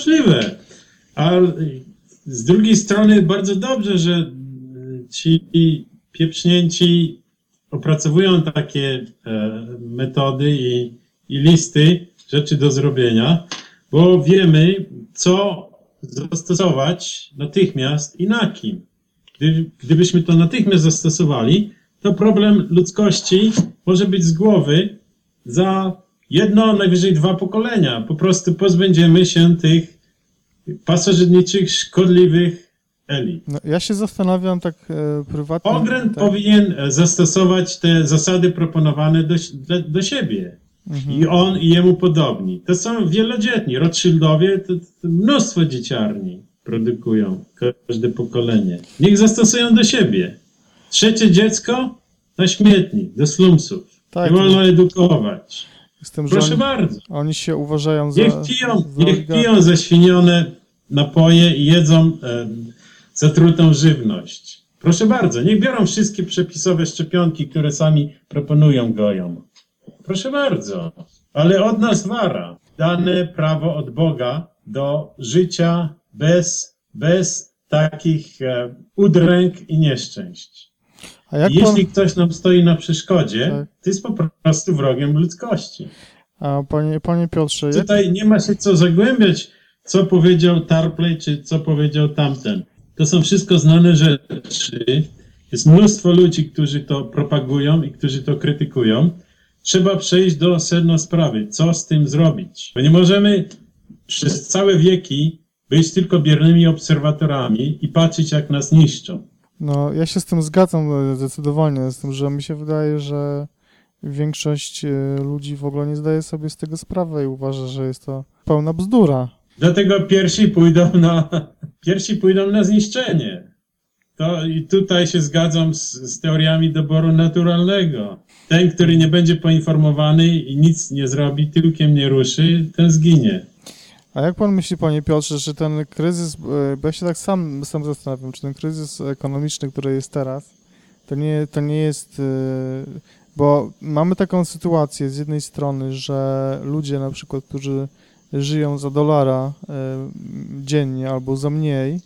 Możliwe. A z drugiej strony bardzo dobrze, że ci pieprznięci opracowują takie e, metody i, i listy rzeczy do zrobienia, bo wiemy, co zastosować natychmiast i na kim. Gdy, gdybyśmy to natychmiast zastosowali, to problem ludzkości może być z głowy za jedno, najwyżej dwa pokolenia. Po prostu pozbędziemy się tych pasożytniczych, szkodliwych elit. No, ja się zastanawiam tak e, prywatnie. Okręt tak, powinien e, zastosować te zasady proponowane do, do, do siebie. Mhm. I on i jemu podobni. To są wielodzietni. Rothschildowie to, to mnóstwo dzieciarni produkują każde pokolenie. Niech zastosują do siebie. Trzecie dziecko na śmietnik, do slumsów. Tak, Nie wolno edukować. Z tym, Proszę oni, bardzo. oni się uważają za. Niech piją, za niech piją zaświnione napoje i jedzą e, zatrutą żywność. Proszę bardzo, niech biorą wszystkie przepisowe szczepionki, które sami proponują goją. Proszę bardzo, ale od nas wara. Dane prawo od Boga do życia bez, bez takich e, udręk i nieszczęść. A jak Jeśli pan, ktoś nam stoi na przeszkodzie, Tak. to jest po prostu wrogiem ludzkości. a panie, panie Piotrze, jak, Tutaj nie ma się co zagłębiać, co powiedział Tarpley, czy co powiedział tamten. To są wszystko znane rzeczy. Jest mnóstwo ludzi, którzy to propagują i którzy to krytykują. Trzeba przejść do sedna sprawy. Co z tym zrobić? Bo nie możemy przez całe wieki być tylko biernymi obserwatorami i patrzeć, jak nas niszczą. No ja się z tym zgadzam e, zdecydowanie, z tym, że mi się wydaje, że większość e, ludzi w ogóle nie zdaje sobie z tego sprawy i uważa, że jest to pełna bzdura. Dlatego pierwsi pójdą na, pierwsi pójdą na zniszczenie. To i tutaj się zgadzam z, z teoriami doboru naturalnego. Ten, który nie będzie poinformowany i nic nie zrobi, tyłkiem nie ruszy, ten zginie. A jak pan myśli, panie Piotrze, czy ten kryzys, e, bo ja się tak sam, sam zastanawiam, czy ten kryzys ekonomiczny, który jest teraz, to nie, to nie jest, e, bo mamy taką sytuację z jednej strony, że ludzie na przykład, którzy żyją za dolara e, dziennie albo za mniej,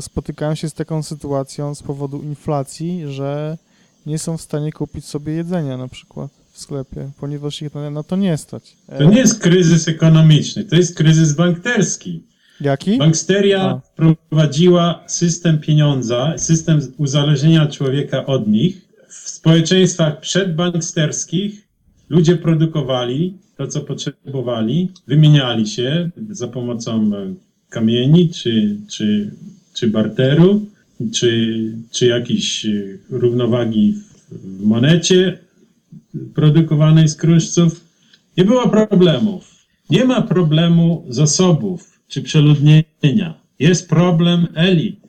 spotykają się z taką sytuacją z powodu inflacji, że nie są w stanie kupić sobie jedzenia na przykład w sklepie, ponieważ ich na, na to nie stać. To nie jest kryzys ekonomiczny, to jest kryzys banksterski. Jaki? Banksteria A. wprowadziła system pieniądza, system uzależnienia człowieka od nich. W społeczeństwach przedbanksterskich ludzie produkowali to, co potrzebowali, wymieniali się za pomocą e, kamieni, czy, czy, czy barteru, czy, czy jakiejś e, równowagi w monecie produkowanej z kruszców. Nie było problemów. Nie ma problemu zasobów czy przeludnienia. Jest problem elit.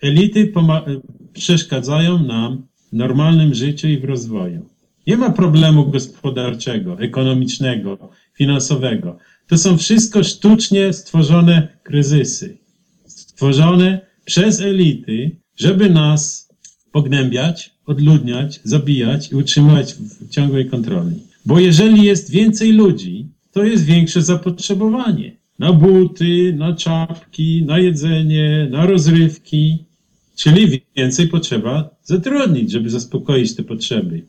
Elity poma- przeszkadzają nam w normalnym życiu i w rozwoju. Nie ma problemu gospodarczego, ekonomicznego, finansowego. To są wszystko sztucznie stworzone kryzysy. Stworzone przez elity, żeby nas pognębiać, odludniać, zabijać i utrzymywać w ciągłej kontroli. Bo jeżeli jest więcej ludzi, to jest większe zapotrzebowanie na buty, na czapki, na jedzenie, na rozrywki, czyli więcej potrzeba zatrudnić, żeby zaspokoić te potrzeby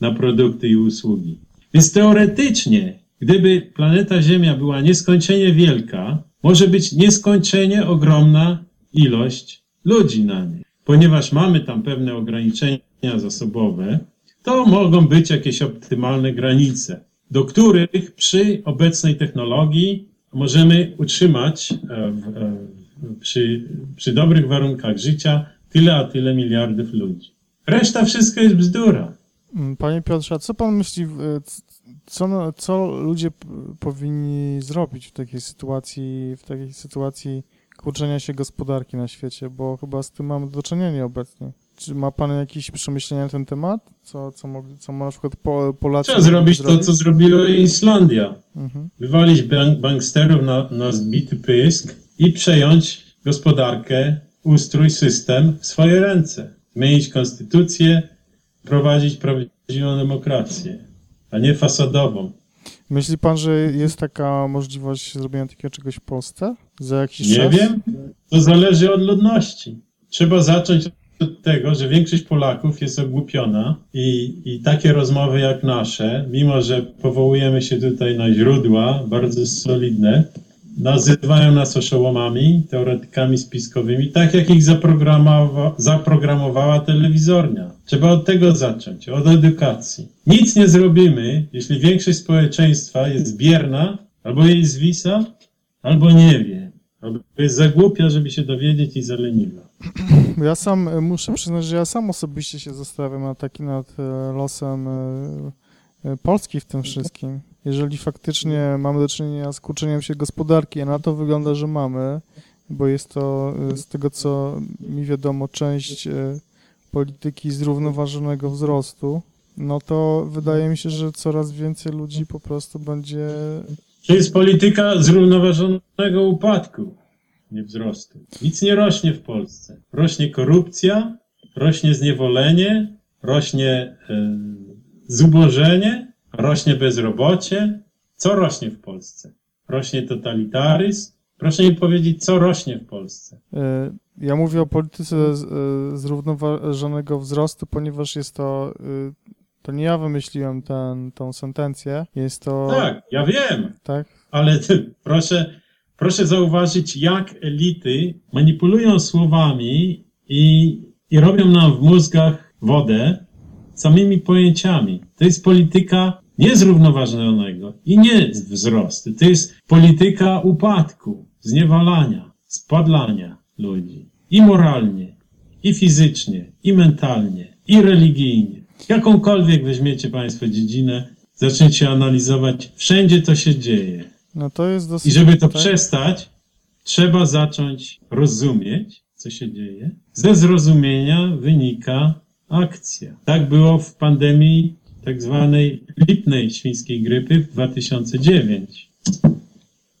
na produkty i usługi. Więc teoretycznie, gdyby planeta Ziemia była nieskończenie wielka, może być nieskończenie ogromna ilość ludzi na niej. Ponieważ mamy tam pewne ograniczenia zasobowe, to mogą być jakieś optymalne granice, do których przy obecnej technologii możemy utrzymać e, e, przy, przy dobrych warunkach życia tyle a tyle miliardów ludzi. Reszta wszystko jest bzdura. Panie Piotrze, a co pan myśli, e, co, no- co ludzie powinni zrobić w takiej sytuacji, w takiej sytuacji kurczenia się gospodarki na świecie, bo chyba z tym mamy do czynienia obecnie. Czy ma pan jakieś przemyślenia na ten temat? Co, co, mogli, co na przykład po, Polacy Trzeba zrobić to, co zrobiła Islandia. Mhm. Wywalić bank, banksterów na, na zbity pysk i przejąć gospodarkę, ustrój, system w swoje ręce. Zmienić konstytucję, prowadzić prawdziwą demokrację, a nie fasadową. Myśli pan, że jest taka możliwość zrobienia takiego czegoś w Polsce za jakiś Nie czas? wiem, to zależy od ludności. Trzeba zacząć od tego, że większość Polaków jest ogłupiona i, i takie rozmowy jak nasze, mimo że powołujemy się tutaj na źródła bardzo solidne, nazywają nas oszołomami, teoretykami spiskowymi, tak jak ich zaprogramowa, zaprogramowała telewizornia. Trzeba od tego zacząć, od edukacji. Nic nie zrobimy, jeśli większość społeczeństwa jest bierna, albo jej zwisa, albo nie wie. Jest za głupia, żeby się dowiedzieć i zaleniwa. Ja sam e, muszę przyznać, że ja sam osobiście się zastanawiam nad takim nad e, losem e, Polski w tym wszystkim. Jeżeli faktycznie mamy do czynienia z kurczeniem się gospodarki, a na to wygląda, że mamy, bo jest to z tego co mi wiadomo część polityki zrównoważonego wzrostu, no to wydaje mi się, że coraz więcej ludzi po prostu będzie To jest polityka zrównoważonego upadku, nie wzrostu. Nic nie rośnie w Polsce. Rośnie korupcja, rośnie zniewolenie, rośnie e, zubożenie, rośnie bezrobocie. Co rośnie w Polsce? Rośnie totalitaryzm. Proszę mi powiedzieć, co rośnie w Polsce? E, Ja mówię o polityce e, zrównoważonego wzrostu, ponieważ jest to, e, to nie ja wymyśliłem ten, tą sentencję, jest to, Tak, ja wiem, tak? ale proszę, proszę zauważyć, jak elity manipulują słowami i, i robią nam w mózgach wodę samymi pojęciami. To jest polityka niezrównoważonego i nie wzrostu. To jest polityka upadku, zniewalania, spadlania ludzi. I moralnie, i fizycznie, i mentalnie, i religijnie. Jakąkolwiek weźmiecie Państwo dziedzinę, zaczniecie analizować, wszędzie to się dzieje. No to jest dosyć... I żeby to tak? przestać, trzeba zacząć rozumieć, co się dzieje. Ze zrozumienia wynika akcja. Tak było w pandemii tak zwanej lipnej świńskiej grypy w 2009.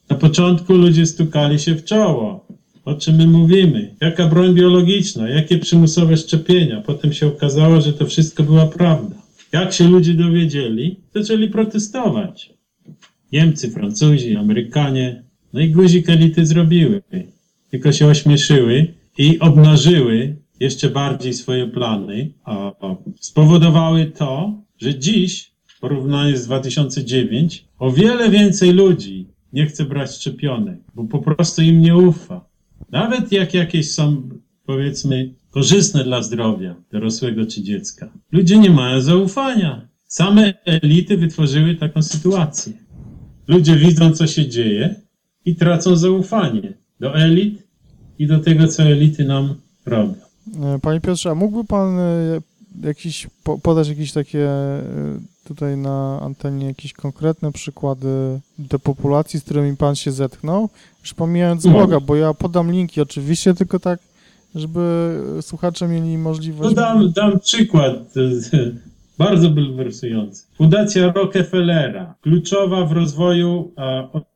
Na początku ludzie stukali się w czoło. O czym my mówimy? Jaka broń biologiczna? Jakie przymusowe szczepienia? Potem się okazało, że to wszystko była prawda. Jak się ludzie dowiedzieli, zaczęli protestować. Niemcy, Francuzi, Amerykanie, no i guzik elity zrobiły. Tylko się ośmieszyły i obnażyły jeszcze bardziej swoje plany, a spowodowały to, że dziś, w porównaniu z 2009, o wiele więcej ludzi nie chce brać szczepionek, bo po prostu im nie ufa. Nawet jak jakieś są, powiedzmy, korzystne dla zdrowia dorosłego czy dziecka. Ludzie nie mają zaufania. Same elity wytworzyły taką sytuację. Ludzie widzą, co się dzieje i tracą zaufanie do elit i do tego, co elity nam robią. E, Panie Piotrze, a mógłby pan e, jakiś, po, podać jakieś takie e, tutaj na antenie jakieś konkretne przykłady depopulacji, z którymi pan się zetknął? Już pomijając No. bloga, bo ja podam linki oczywiście, tylko tak, żeby słuchacze mieli możliwość... No dam, dam przykład bardzo bulwersujący. Fundacja Rockefellera, kluczowa w rozwoju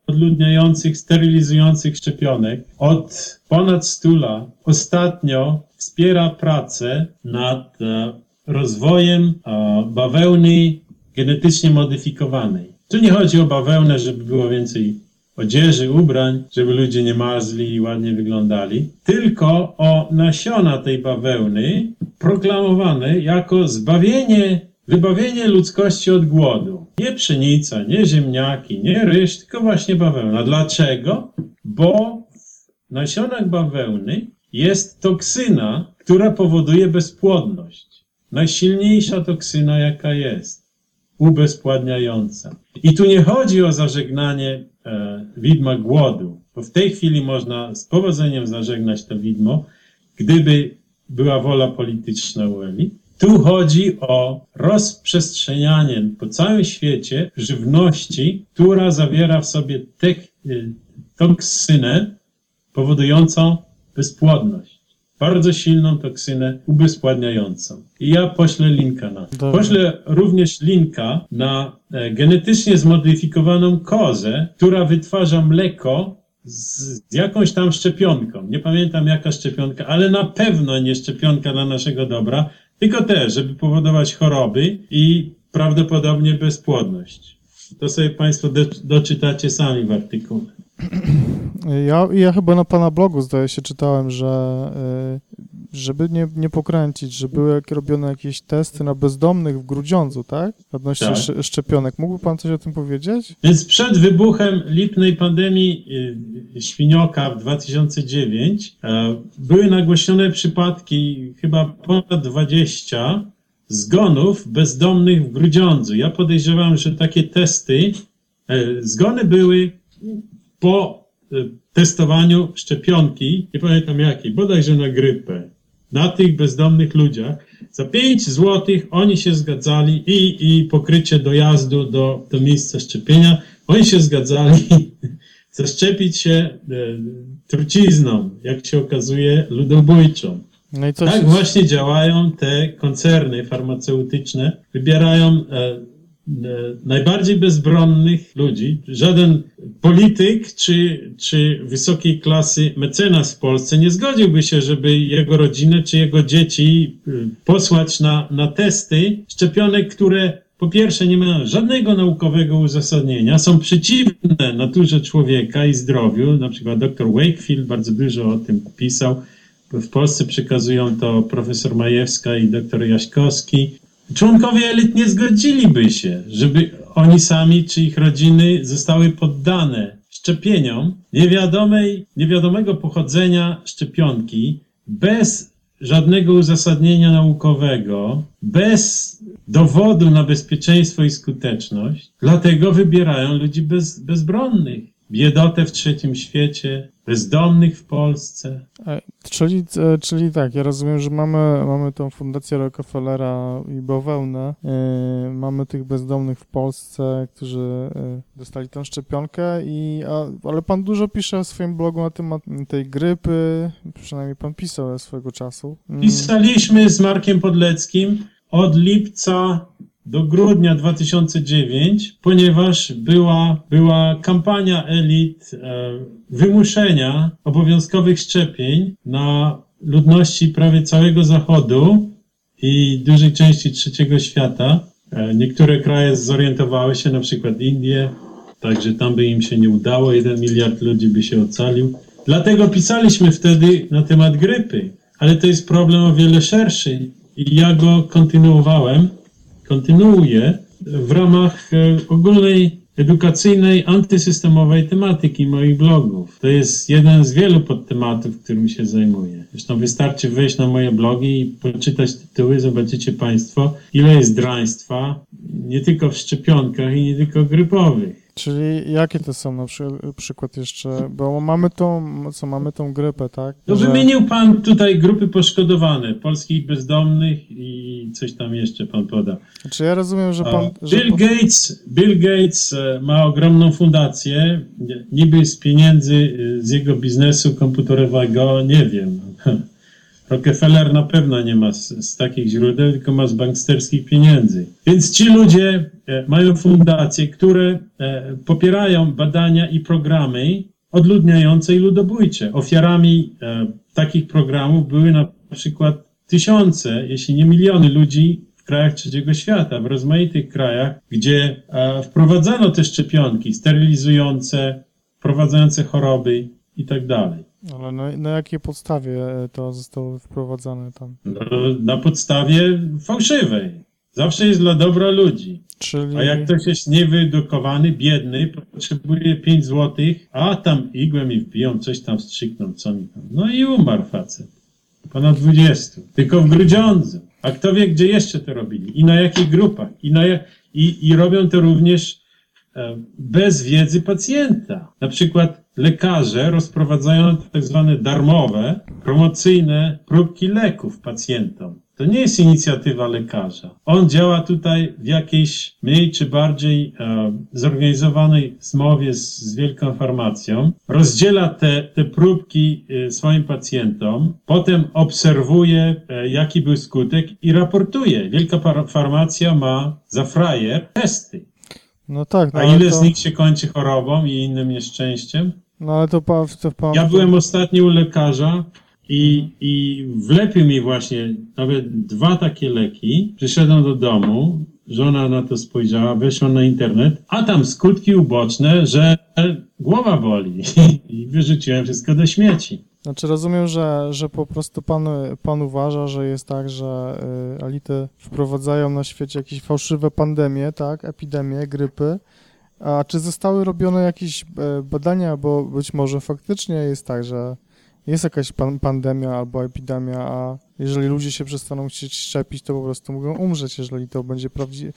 odludniających, sterylizujących szczepionek od ponad 100 lat, ostatnio wspiera pracę nad e, rozwojem e, bawełny genetycznie modyfikowanej. Tu nie chodzi o bawełnę, żeby było więcej odzieży, ubrań, żeby ludzie nie marzli i ładnie wyglądali, tylko o nasiona tej bawełny proklamowane jako zbawienie, wybawienie ludzkości od głodu. Nie pszenica, nie ziemniaki, nie ryż, tylko właśnie bawełna. Dlaczego? Bo w nasionach bawełny jest toksyna, która powoduje bezpłodność. Najsilniejsza toksyna, jaka jest ubezpładniająca. I tu nie chodzi o zażegnanie e, widma głodu, bo w tej chwili można z powodzeniem zażegnać to widmo, gdyby była wola polityczna u elit. Tu chodzi o rozprzestrzenianie po całym świecie żywności, która zawiera w sobie tek, y, toksynę powodującą bezpłodność. Bardzo silną toksynę ubezpładniającą. I ja poślę linka na to. Dobrze. Poślę również linka na e, genetycznie zmodyfikowaną kozę, która wytwarza mleko z, jakąś tam szczepionką. Nie pamiętam jaka szczepionka, ale na pewno nie szczepionka dla naszego dobra, tylko też, żeby powodować choroby i prawdopodobnie bezpłodność. To sobie Państwo do, doczytacie sami w artykule. Ja, ja chyba na pana blogu zdaje się czytałem, że y, żeby nie, nie pokręcić, że były robione jakieś testy na bezdomnych w Grudziądzu, tak? Odnośnie Tak. sz- szczepionek. Mógłby pan coś o tym powiedzieć? Więc przed wybuchem lipnej pandemii y, świnioka w 2009 e, były nagłośnione przypadki, chyba ponad 20 zgonów bezdomnych w Grudziądzu. Ja podejrzewam, że takie testy, e, zgony były po e, testowaniu szczepionki, nie pamiętam jakiej, bodajże na grypę, na tych bezdomnych ludziach. Za 5 złotych oni się zgadzali i, i pokrycie dojazdu do, do miejsca szczepienia. Oni się zgadzali zaszczepić się e, trucizną, jak się okazuje, ludobójczą. No Tak się, właśnie działają te koncerny farmaceutyczne. Wybierają e, najbardziej bezbronnych ludzi. Żaden polityk czy, czy wysokiej klasy mecenas w Polsce nie zgodziłby się, żeby jego rodzinę czy jego dzieci y, posłać na, na testy szczepionek, które po pierwsze nie mają żadnego naukowego uzasadnienia, są przeciwne naturze człowieka i zdrowiu. Na przykład dr Wakefield bardzo dużo o tym pisał. W Polsce przekazują to profesor Majewska i doktor Jaśkowski. Członkowie elit nie zgodziliby się, żeby oni sami czy ich rodziny zostały poddane szczepieniom niewiadomej, niewiadomego pochodzenia szczepionki bez żadnego uzasadnienia naukowego, bez dowodu na bezpieczeństwo i skuteczność. Dlatego wybierają ludzi bez, bezbronnych. Biedotę w trzecim świecie, bezdomnych w Polsce. czyli, e, czyli tak, ja rozumiem, że mamy, mamy tą fundację Rockefellera i bawełnę. E, mamy tych bezdomnych w Polsce, którzy e, dostali tę szczepionkę, i, a, ale pan dużo pisze w swoim blogu na temat tej grypy, przynajmniej pan pisał swego czasu. Mm. Pisaliśmy z Markiem Podleckim od lipca do grudnia 2009, ponieważ była, była kampania elit e, wymuszenia obowiązkowych szczepień na ludności prawie całego Zachodu i dużej części trzeciego świata. E, niektóre kraje zorientowały się, na przykład Indie, także tam by im się nie udało, jeden miliard ludzi by się ocalił. Dlatego pisaliśmy wtedy na temat grypy, ale to jest problem o wiele szerszy i ja go kontynuowałem, kontynuuję w ramach e, ogólnej edukacyjnej, antysystemowej tematyki moich blogów. To jest jeden z wielu podtematów, którym się zajmuję. Zresztą wystarczy wejść na moje blogi i poczytać tytuły, zobaczycie Państwo, ile jest draństwa, nie tylko w szczepionkach i nie tylko grypowych. Czyli jakie to są na przy, przykład jeszcze, bo mamy tą, co mamy tą grypę, tak? No Że- wymienił Pan tutaj grupy poszkodowane, polskich bezdomnych i coś tam jeszcze Pan poda. Znaczy ja rozumiem, że pan... Że Bill pan- Gates, Bill Gates e, ma ogromną fundację, niby z pieniędzy e, z jego biznesu komputerowego, nie wiem. Rockefeller na pewno nie ma z, z takich źródeł, tylko ma z banksterskich pieniędzy. Więc ci ludzie e, mają fundacje, które e, popierają badania i programy odludniające i ludobójcze. Ofiarami e, takich programów były na przykład tysiące, jeśli nie miliony ludzi w krajach trzeciego świata, w rozmaitych krajach, gdzie wprowadzano te szczepionki sterylizujące, wprowadzające choroby i tak dalej. Ale na, na jakiej podstawie e, to zostało wprowadzane tam? No, na podstawie fałszywej. Zawsze jest dla dobra ludzi. Czyli... A jak ktoś jest niewyedukowany, biedny, potrzebuje 5 złotych, a tam igłę mi wbiją, coś tam strzykną, co mi tam. No i umarł facet. Ponad 20. Tylko w Grudziądzu. A kto wie, gdzie jeszcze to robili? I na jakich grupach? I, na, i, i robią to również bez wiedzy pacjenta. Na przykład lekarze rozprowadzają tak zwane darmowe, promocyjne próbki leków pacjentom. To nie jest inicjatywa lekarza. On działa tutaj w jakiejś mniej czy bardziej e, zorganizowanej zmowie z, z wielką farmacją. Rozdziela te, te próbki e, swoim pacjentom, potem obserwuje, e, jaki był skutek i raportuje. Wielka farmacja ma za frajer testy. No tak, no A ile to, z nich się kończy chorobą i innym nieszczęściem? No ale to pan... To pan Ja byłem ostatnio u lekarza i, Mhm. i wlepił mi właśnie nawet dwa takie leki. Przyszedłem do domu, żona na to spojrzała, weszła na internet, a tam skutki uboczne, że głowa boli i wyrzuciłem wszystko do śmieci. Znaczy rozumiem, że, że po prostu pan, pan uważa, że jest tak, że y, elity wprowadzają na świecie jakieś fałszywe pandemie, tak, epidemie, grypy. A czy zostały robione jakieś e, badania, bo być może faktycznie jest tak, że jest jakaś pan, pandemia albo epidemia, a jeżeli ludzie się przestaną chcieć szczepić, to po prostu mogą umrzeć, jeżeli to będzie prawdziwa,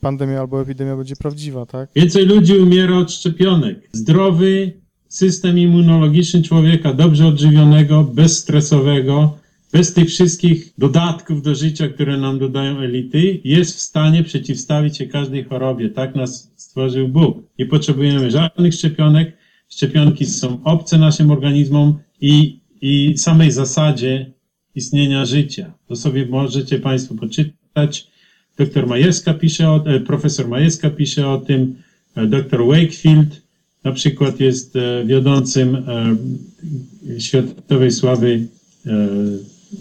pandemia albo epidemia będzie prawdziwa, tak? Więcej ludzi umiera od szczepionek. Zdrowy system immunologiczny człowieka, dobrze odżywionego, bezstresowego, bez tych wszystkich dodatków do życia, które nam dodają elity, jest w stanie przeciwstawić się każdej chorobie. Tak nas stworzył Bóg. Nie potrzebujemy żadnych szczepionek. Szczepionki są obce naszym organizmom i, i samej zasadzie istnienia życia. To sobie możecie Państwo poczytać. Doktor Majewska pisze o, e, profesor Majewska pisze o tym, e, doktor Wakefield na przykład jest e, wiodącym światowej sławy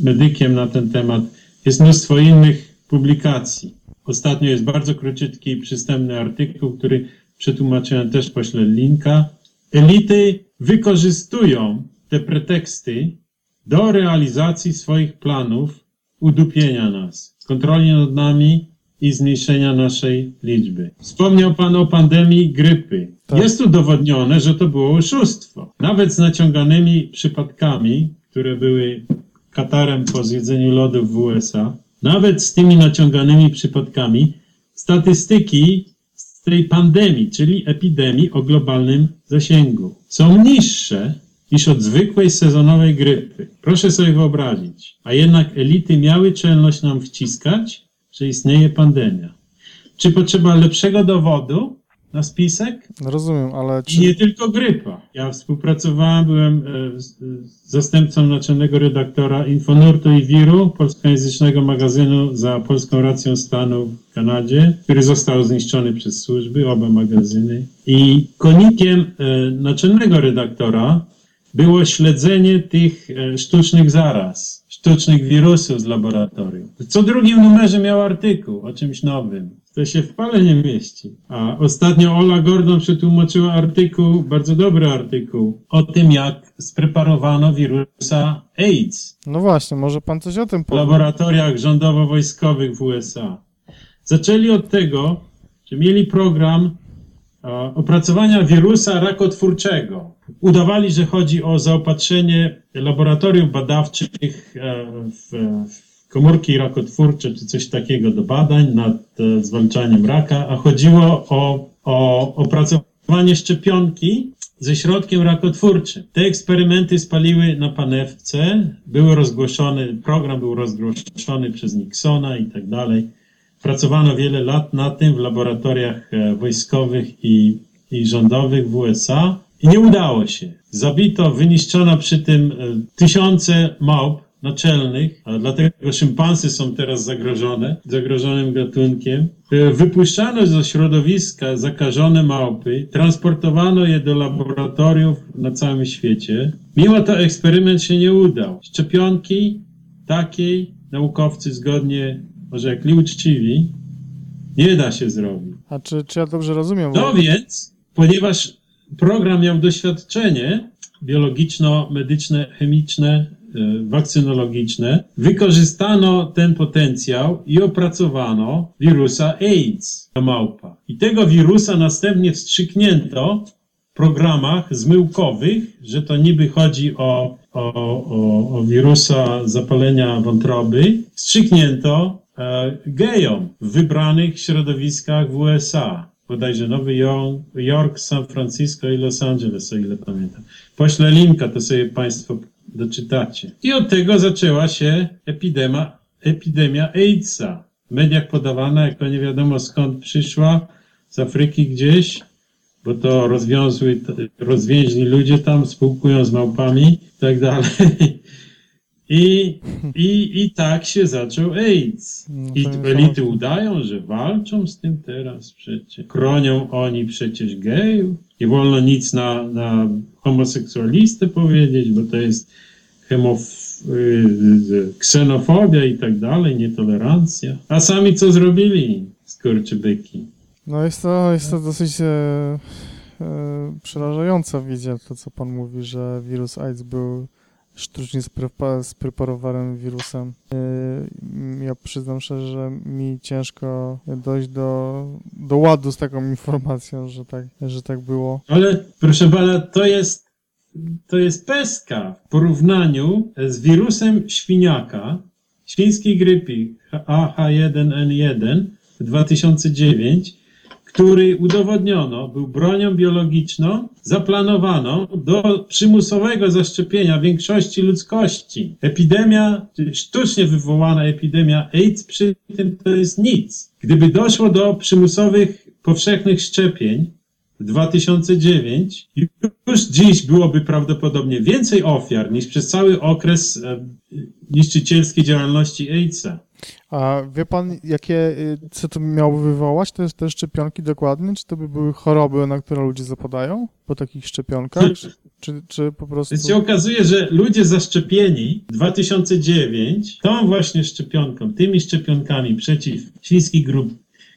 medykiem na ten temat. Jest mnóstwo innych publikacji. Ostatnio jest bardzo króciutki i przystępny artykuł, który przetłumaczyłem też pośle linka. Elity wykorzystują te preteksty do realizacji swoich planów udupienia nas, kontroli nad nami i zmniejszenia naszej liczby. Wspomniał Pan o pandemii grypy. Tak. Jest udowodnione, że to było oszustwo. Nawet z naciąganymi przypadkami, które były Katarem po zjedzeniu lodów w USA, nawet z tymi naciąganymi przypadkami, statystyki z tej pandemii, czyli epidemii o globalnym zasięgu, są niższe niż od zwykłej sezonowej grypy. Proszę sobie wyobrazić. A jednak elity miały czelność nam wciskać, że istnieje pandemia. Czy potrzeba lepszego dowodu na spisek? No rozumiem, ale czy... I nie tylko grypa. Ja współpracowałem, byłem e, zastępcą naczelnego redaktora Infonurtu i Wiru, polskojęzycznego magazynu za polską racją stanu w Kanadzie, który został zniszczony przez służby, oba magazyny. I konikiem e, naczelnego redaktora było śledzenie tych e, sztucznych zaraz, sztucznych wirusów z laboratorium. Co drugim numerze miał artykuł o czymś nowym. To się w pale nie mieści. A ostatnio Ola Gordon przetłumaczyła artykuł, bardzo dobry artykuł, o tym, jak spreparowano wirusa AIDS. No właśnie, może pan coś o tym powie. W laboratoriach rządowo-wojskowych w USA. Zaczęli od tego, że mieli program opracowania wirusa rakotwórczego. Udawali, że chodzi o zaopatrzenie laboratoriów badawczych e, w komórki rakotwórcze czy coś takiego do badań nad e, zwalczaniem raka, a chodziło o, o opracowanie szczepionki ze środkiem rakotwórczym. Te eksperymenty spaliły na panewce, były rozgłoszone, program był rozgłoszony przez Nixona i tak dalej. Pracowano wiele lat na tym w laboratoriach e, wojskowych i, i rządowych w USA i nie udało się. Zabito, wyniszczono przy tym e, tysiące małp naczelnych, dlatego szympansy są teraz zagrożone, zagrożonym gatunkiem. E, wypuszczano ze środowiska zakażone małpy, transportowano je do laboratoriów na całym świecie. Mimo to eksperyment się nie udał. Szczepionki takiej naukowcy zgodnie może jak li uczciwi, nie da się zrobić. A czy, czy ja dobrze rozumiem? No więc, ponieważ program miał doświadczenie biologiczno-medyczne, chemiczne, e, wakcynologiczne, wykorzystano ten potencjał i opracowano wirusa AIDS do małpa. I tego wirusa następnie wstrzyknięto w programach zmyłkowych, że to niby chodzi o, o, o, o wirusa zapalenia wątroby, wstrzyknięto gejom w wybranych środowiskach w USA. Bodajże Nowy Jork, San Francisco i Los Angeles, o ile pamiętam. Poślę linka, to sobie Państwo doczytacie. I od tego zaczęła się epidemia, epidemia AIDSa. W mediach podawana jako nie wiadomo skąd przyszła, z Afryki gdzieś, bo to rozwiązły, rozwięźli ludzie tam, spółkują z małpami i tak dalej. I, i, I tak się zaczął AIDS. No I elity udają, że walczą z tym teraz przecież. Chronią oni przecież gejów. Nie wolno nic na, na homoseksualistę powiedzieć, bo to jest hemof, y, ksenofobia i tak dalej, nietolerancja. A sami co zrobili? skurczybyki. No jest to, jest to dosyć e, e, przerażająca wizja, to co pan mówi, że wirus AIDS był sztucznie sprepa- spreparowanym wirusem. E, ja przyznam szczerze, że mi ciężko dojść do, do ładu z taką informacją, że tak, że tak było. Ale proszę pana, to jest, to jest peska w porównaniu z wirusem świniaka, świńskiej grypy AH1N1 w 2009, który udowodniono był bronią biologiczną zaplanowaną do przymusowego zaszczepienia większości ludzkości. Epidemia, sztucznie wywołana epidemia AIDS przy tym to jest nic. Gdyby doszło do przymusowych powszechnych szczepień, w 2009 już dziś byłoby prawdopodobnie więcej ofiar niż przez cały okres e, niszczycielskiej działalności AIDS-a. A wie pan, jakie, y, co to miało wywołać, te, te szczepionki dokładnie? Czy to by były choroby, na które ludzie zapadają po takich szczepionkach? Czy, czy, czy po prostu... Się okazuje, że ludzie zaszczepieni w 2009 tą właśnie szczepionką, tymi szczepionkami przeciw świńskiej gru-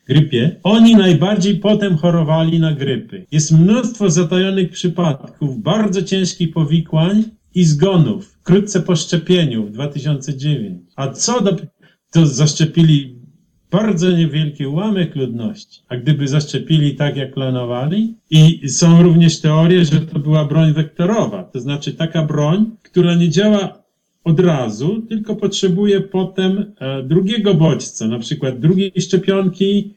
grypie, oni najbardziej potem chorowali na grypy. Jest mnóstwo zatajonych przypadków, bardzo ciężkich powikłań i zgonów wkrótce po szczepieniu w 2009. A co do... to zaszczepili bardzo niewielki ułamek ludności. A gdyby zaszczepili tak, jak planowali, i są również teorie, że to była broń wektorowa, to znaczy taka broń, która nie działa od razu, tylko potrzebuje potem e, drugiego bodźca, na przykład drugiej szczepionki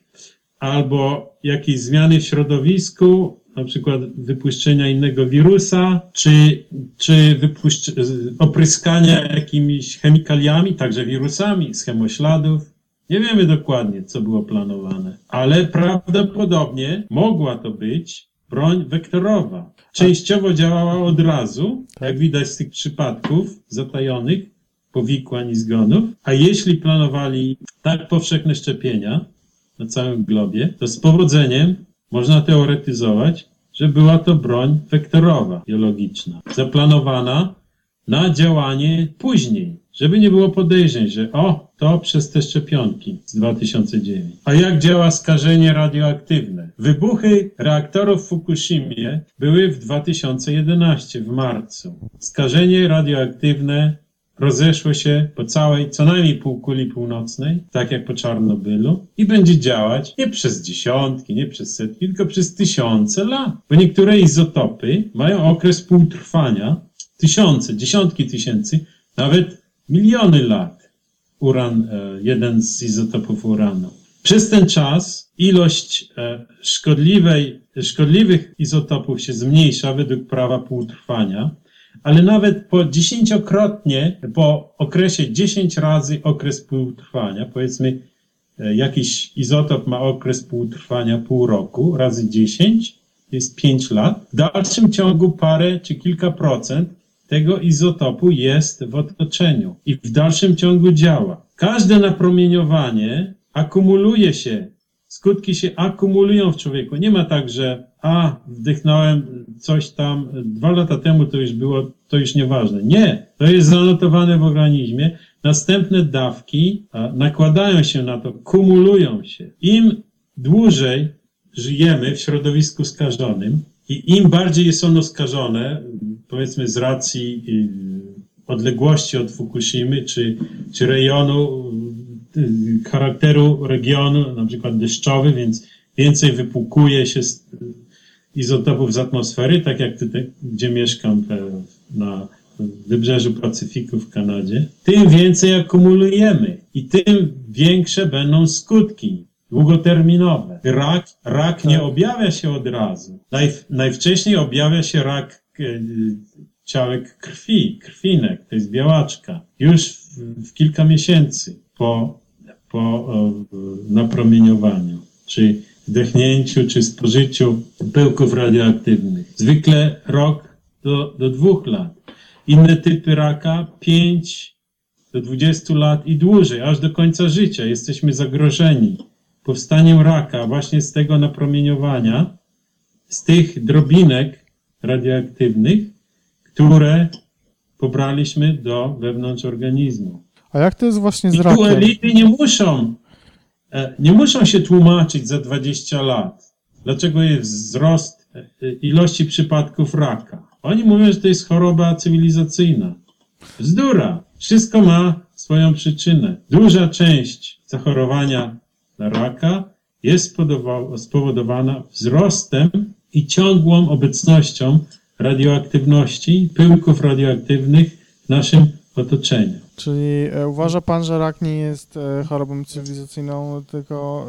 albo jakiejś zmiany w środowisku, na przykład wypuszczenia innego wirusa, czy, czy opryskania jakimiś chemikaliami, także wirusami z. Nie wiemy dokładnie, co było planowane, ale prawdopodobnie mogła to być broń wektorowa. Częściowo działała od razu, jak widać z tych przypadków zatajonych, powikłań i zgonów, a jeśli planowali tak powszechne szczepienia na całym globie, to z powodzeniem można teoretyzować, że była to broń wektorowa, biologiczna, zaplanowana na działanie później, żeby nie było podejrzeń, że o, to przez te szczepionki z 2009. A jak działa skażenie radioaktywne? Wybuchy reaktorów w Fukushimie były w 2011, w marcu. Skażenie radioaktywne rozeszło się po całej, co najmniej półkuli północnej, tak jak po Czarnobylu, i będzie działać nie przez dziesiątki, nie przez setki, tylko przez tysiące lat. Bo niektóre izotopy mają okres półtrwania tysiące, dziesiątki tysięcy, nawet miliony lat. Uran, e, jeden z izotopów uranu. Przez ten czas ilość e, szkodliwej, szkodliwych izotopów się zmniejsza według prawa półtrwania, ale nawet po dziesięciokrotnie, po okresie 10 razy okres półtrwania, powiedzmy e, jakiś izotop ma okres półtrwania pół roku, razy 10 jest 5 lat, w dalszym ciągu parę czy kilka procent tego izotopu jest w otoczeniu i w dalszym ciągu działa. Każde napromieniowanie akumuluje się, skutki się akumulują w człowieku. Nie ma tak, że a, wdychnąłem coś tam dwa lata temu, to już było, to już nieważne. Nie, to jest zanotowane w organizmie. Następne dawki nakładają się na to, kumulują się. Im dłużej żyjemy w środowisku skażonym i im bardziej jest ono skażone, powiedzmy z racji y, odległości od Fukushimy, czy, czy rejonu, charakteru regionu, na przykład deszczowy, więc więcej wypłukuje się z izotopów z atmosfery, tak jak tutaj, gdzie mieszkam na wybrzeżu Pacyfiku w Kanadzie, tym więcej akumulujemy i tym większe będą skutki długoterminowe. Rak, rak nie objawia się od razu. Naj, najwcześniej objawia się rak e, ciałek krwi, krwinek, to jest białaczka, już w, w kilka miesięcy po, po o, napromieniowaniu, czy wdechnięciu, czy spożyciu pyłków radioaktywnych. Zwykle rok do, do dwóch lat. Inne typy raka 5 do 20 lat i dłużej, aż do końca życia. Jesteśmy zagrożeni powstaniem raka właśnie z tego napromieniowania, z tych drobinek radioaktywnych, które pobraliśmy do wewnątrz organizmu. A jak to jest właśnie z I tu rakiem? elity nie muszą e, nie muszą się tłumaczyć za 20 lat, dlaczego jest wzrost e, ilości przypadków raka. Oni mówią, że to jest choroba cywilizacyjna. Bzdura. Wszystko ma swoją przyczynę. Duża część zachorowania na raka jest spowodowa- spowodowana wzrostem i ciągłą obecnością radioaktywności, pyłków radioaktywnych w naszym otoczeniu. Czyli e, uważa pan, że rak nie jest e, chorobą cywilizacyjną, tylko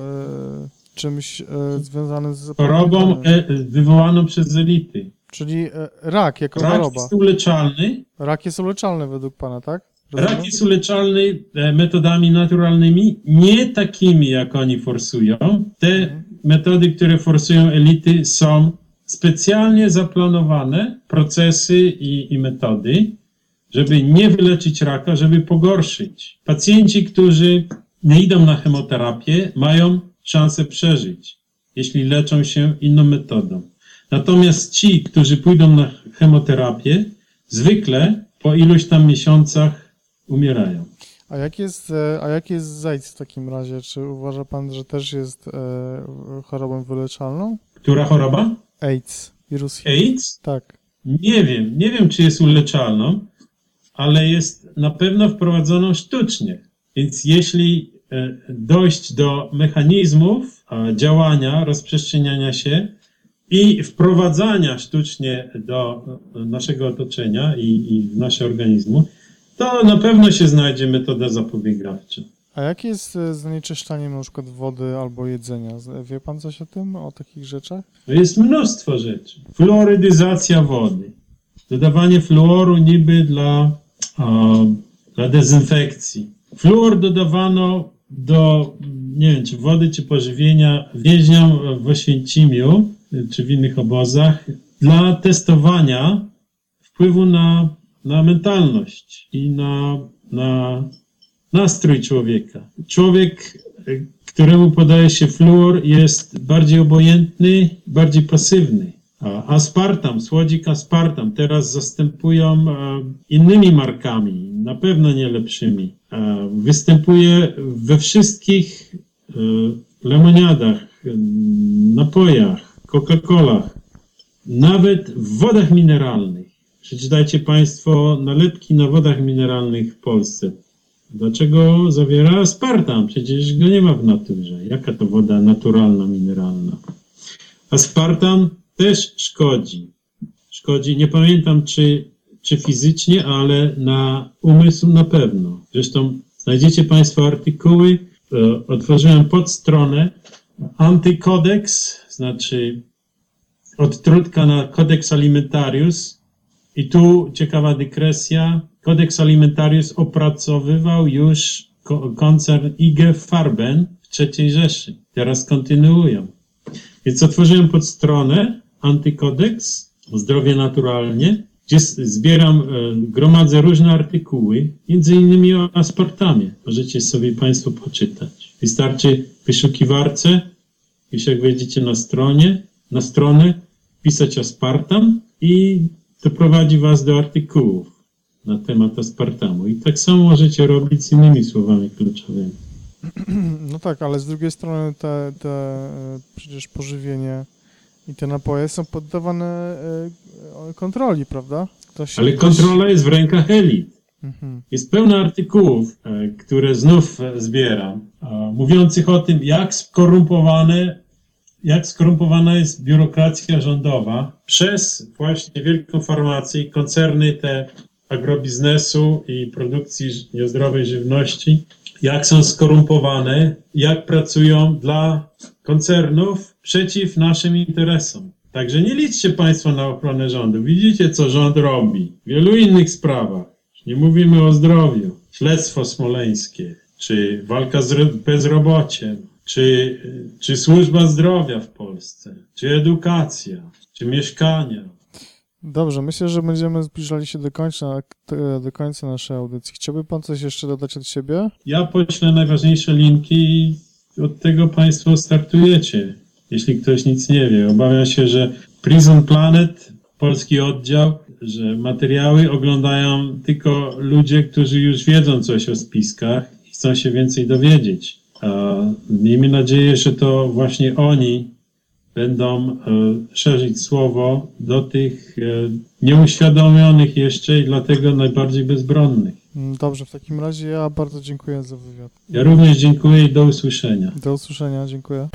e, czymś związanym z... Chorobą wywołaną przez elity. Czyli rak jako Rak choroba. jest uleczalny. Rak jest uleczalny według pana, tak? Rak Rozumiem? jest uleczalny metodami naturalnymi, nie takimi, jak oni forsują. Te metody, które forsują elity, są specjalnie zaplanowane procesy i, i metody, żeby nie wyleczyć raka, żeby pogorszyć. Pacjenci, którzy nie idą na chemoterapię, mają szansę przeżyć, jeśli leczą się inną metodą. Natomiast ci, którzy pójdą na chemoterapię, zwykle po iluś tam miesiącach umierają. A jak jest, e, a jak jest AIDS w takim razie? Czy uważa pan, że też jest e, chorobą wyleczalną? Która choroba? AIDS, wirus HIV. AIDS? Tak. Nie wiem. Nie wiem, czy jest uleczalną, ale jest na pewno wprowadzoną sztucznie. Więc jeśli e, dojść do mechanizmów działania, rozprzestrzeniania się i wprowadzania sztucznie do e, naszego otoczenia i, i w nasze organizmu, to na pewno się znajdzie metoda zapobiegawcza. A jak jest e, zanieczyszczaniem na przykład wody albo jedzenia? Wie pan coś o tym, o takich rzeczach? No jest mnóstwo rzeczy. Fluorydyzacja wody. Dodawanie fluoru niby dla, dla dezynfekcji. Fluor dodawano do, nie wiem, czy wody, czy pożywienia więźniom w Oświęcimiu, czy w innych obozach, dla testowania wpływu na, na mentalność i na, na nastrój człowieka. Człowiek, któremu podaje się fluor, jest bardziej obojętny, bardziej pasywny. Aspartam, słodzik aspartam teraz zastępują e, innymi markami, na pewno nie lepszymi. E, występuje we wszystkich e, lemoniadach, napojach, Coca-Colach, nawet w wodach mineralnych. Przeczytajcie Państwo nalepki na wodach mineralnych w Polsce. Dlaczego zawiera aspartam? Przecież go nie ma w naturze. Jaka to woda naturalna, mineralna? Aspartam też szkodzi. Szkodzi, nie pamiętam czy, czy fizycznie, ale na umysł na pewno. Zresztą znajdziecie Państwo artykuły. E, Otworzyłem podstronę Antykodeks, znaczy odtrutka na Codex Alimentarius. I tu ciekawa dygresja. Codex Alimentarius opracowywał już ko- koncern IG Farben w III Rzeszy. Teraz kontynuują. Więc otworzyłem podstronę Antykodeks, zdrowie naturalnie, gdzie zbieram, e, gromadzę różne artykuły, między innymi o aspartamie. Możecie sobie Państwo poczytać. Wystarczy w wyszukiwarce, już jak wejdziecie na stronie, na stronę, pisać aspartam i doprowadzi Was do artykułów na temat aspartamu. I tak samo możecie robić z innymi słowami kluczowymi. No tak, ale z drugiej strony te, te e, przecież pożywienie i te napoje są poddawane e, kontroli, prawda? Ale kontrola jest w rękach elit. Mhm. Jest pełno artykułów, e, które znów e, zbieram, mówiących o tym, jak skorumpowane, jak skorumpowana jest biurokracja rządowa przez właśnie wielką farmację i koncerny te agrobiznesu i produkcji niezdrowej żywności, jak są skorumpowane, jak pracują dla koncernów przeciw naszym interesom. Także nie liczcie Państwo na ochronę rządu. Widzicie, co rząd robi w wielu innych sprawach. Nie mówimy o zdrowiu. Śledztwo smoleńskie, czy walka z ro- bezrobociem, czy, czy służba zdrowia w Polsce, czy edukacja, czy mieszkania. Dobrze, myślę, że będziemy zbliżali się do końca, do końca naszej audycji. Chciałby pan coś jeszcze dodać od siebie? Ja poślę najważniejsze linki od tego Państwo startujecie. Jeśli ktoś nic nie wie, obawia się, że Prison Planet, polski oddział, że materiały oglądają tylko ludzie, którzy już wiedzą coś o spiskach i chcą się więcej dowiedzieć. A Miejmy nadzieję, że to właśnie oni będą e, szerzyć słowo do tych e, nieuświadomionych jeszcze i dlatego najbardziej bezbronnych. Mm, Dobrze, w takim razie ja bardzo dziękuję za wywiad. Ja również dziękuję i do usłyszenia. Do usłyszenia, dziękuję.